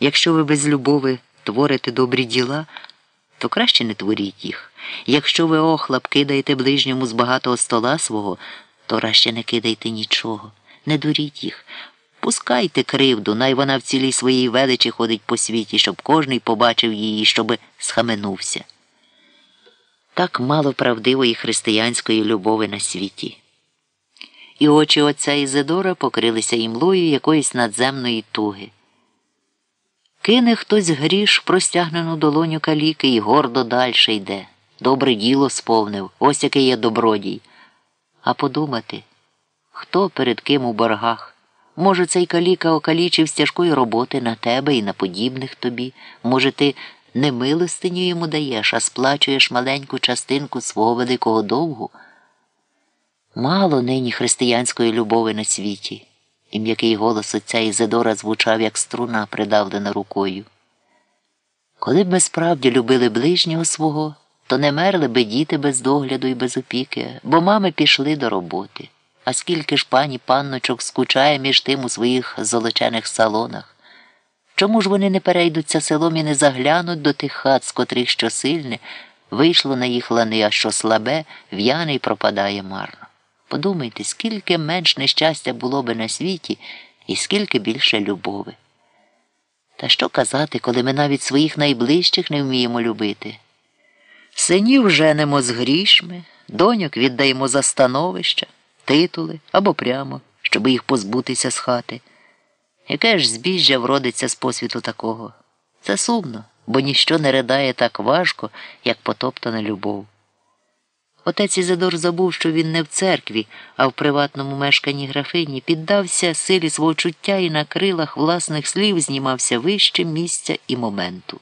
Якщо ви без любови творите добрі діла, то краще не творіть їх. Якщо ви охлап кидаєте ближньому з багатого стола свого, то краще не кидайте нічого, не дуріть їх. Пускайте кривду, най вона в цілій своїй величі ходить по світі, щоб кожний побачив її, щоби схаменувся. Так мало правдивої християнської любови на світі. І очі отця Ізидора покрилися імлою якоїсь надземної туги. Кине хтось гріш простягнену долоню каліки і гордо дальше йде. Добре діло сповнив, ось який є добродій. А подумати, хто перед ким у боргах? Може, цей каліка окалічив з тяжкої роботи на тебе і на подібних тобі. Може, ти не милостиню йому даєш, а сплачуєш маленьку частинку свого великого довгу? Мало нині християнської любові на світі, і м'який голос отця Ізидора звучав, як струна, придавлена рукою. Коли б ми справді любили ближнього свого, то не мерли би діти без догляду і без опіки, бо мами пішли до роботи. А скільки ж пані панночок скучає між тим у своїх золочених салонах? Чому ж вони не перейдуться селом і не заглянуть до тих хат, з котрих що сильне, вийшло на їх лани, а що слабе, в'яне й пропадає марно? Подумайте, скільки менш нещастя було би на світі і скільки більше любови. Та що казати, коли ми навіть своїх найближчих не вміємо любити? Синів женемо з грішми, доньок віддаємо за становища, титули або прямо, щоб їх позбутися з хати. Яке ж збіжжя вродиться з посвіту такого? Це сумно, бо ніщо не ридає так важко, як потоптана любов. Отець Ізидор забув, що він не в церкві, а в приватному мешканні графині, піддався силі свого чуття і на крилах власних слів знімався вище місця і моменту.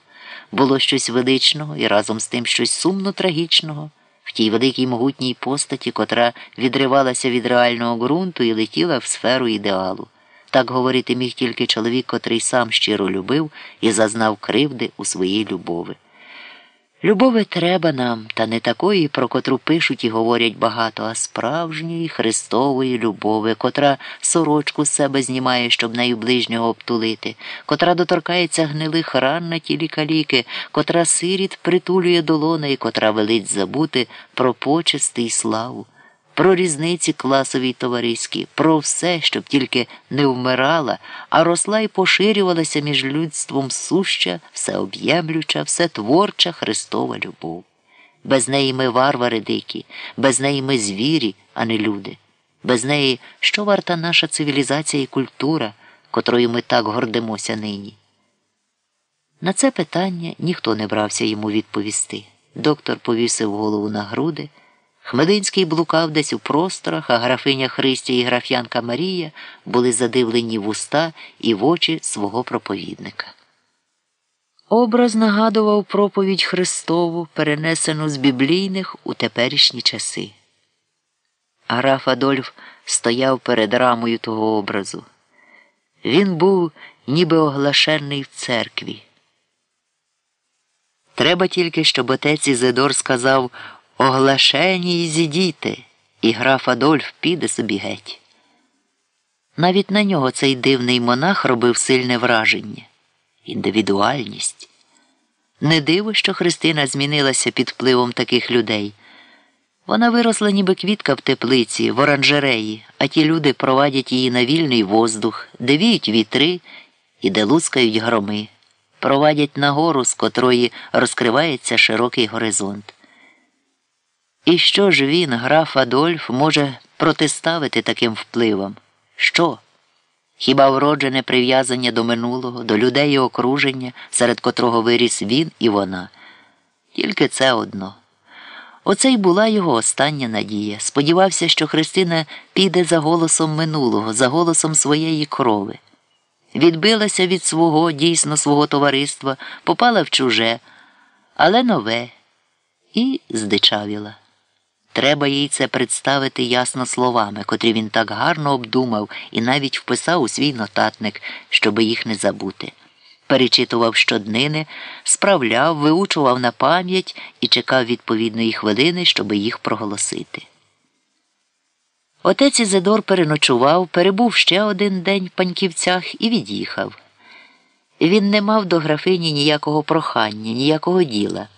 Було щось величного і разом з тим щось сумно трагічного в тій великій могутній постаті, котра відривалася від реального ґрунту і летіла в сферу ідеалу. Так говорити міг тільки чоловік, котрий сам щиро любив і зазнав кривди у своїй любові. Любови треба нам, та не такої, про котру пишуть і говорять багато, а справжньої Христової любови, котра сорочку з себе знімає, щоб нею ближнього обтулити, котра доторкається гнилих ран на тілі каліки, котра сиріт притулює долони і котра велить забути про почести й славу про різниці класові й товариські, про все, щоб тільки не вмирала, а росла і поширювалася між людством суща, всеоб'ємлюча, всетворча Христова любов. Без неї ми варвари дикі, без неї ми звірі, а не люди. Без неї що варта наша цивілізація і культура, котрою ми так гордимося нині? На це питання ніхто не брався йому відповісти. Доктор повісив голову на груди. Хмелинський блукав десь у просторах, а графиня Христя і граф'янка Марія були задивлені в уста і в очі свого проповідника. Образ нагадував проповідь Христову, перенесену з біблійних у теперішні часи. Граф Адольф стояв перед рамою того образу. Він був ніби оглашений в церкві. Треба тільки, щоб отець Ізидор сказав Оглашені і зідіти, і граф Адольф піде собі геть. Навіть на нього цей дивний монах робив сильне враження, індивідуальність. Не диво, що Христина змінилася під впливом таких людей. Вона виросла, ніби квітка в теплиці, в оранжереї, а ті люди провадять її на вільний воздух, де віють вітри і де лускають громи, провадять на гору, з котрої розкривається широкий горизонт. І що ж він, граф Адольф, може протиставити таким впливом? Що? Хіба вроджене прив'язання до минулого, до людей і окруження, серед котрого виріс він і вона? Тільки це одно. Оце й була його остання надія. Сподівався, що Христина піде за голосом минулого, за голосом своєї крови. Відбилася від свого, дійсно свого товариства, попала в чуже, але нове і здичавіла. Треба їй це представити ясно словами, котрі він так гарно обдумав і навіть вписав у свій нотатник, щоби їх не забути. Перечитував щоднини, справляв, виучував на пам'ять і чекав відповідної хвилини, щоби їх проголосити. Отець Ізидор переночував, перебув ще один день в паньківцях і від'їхав. Він не мав до графині ніякого прохання, ніякого діла.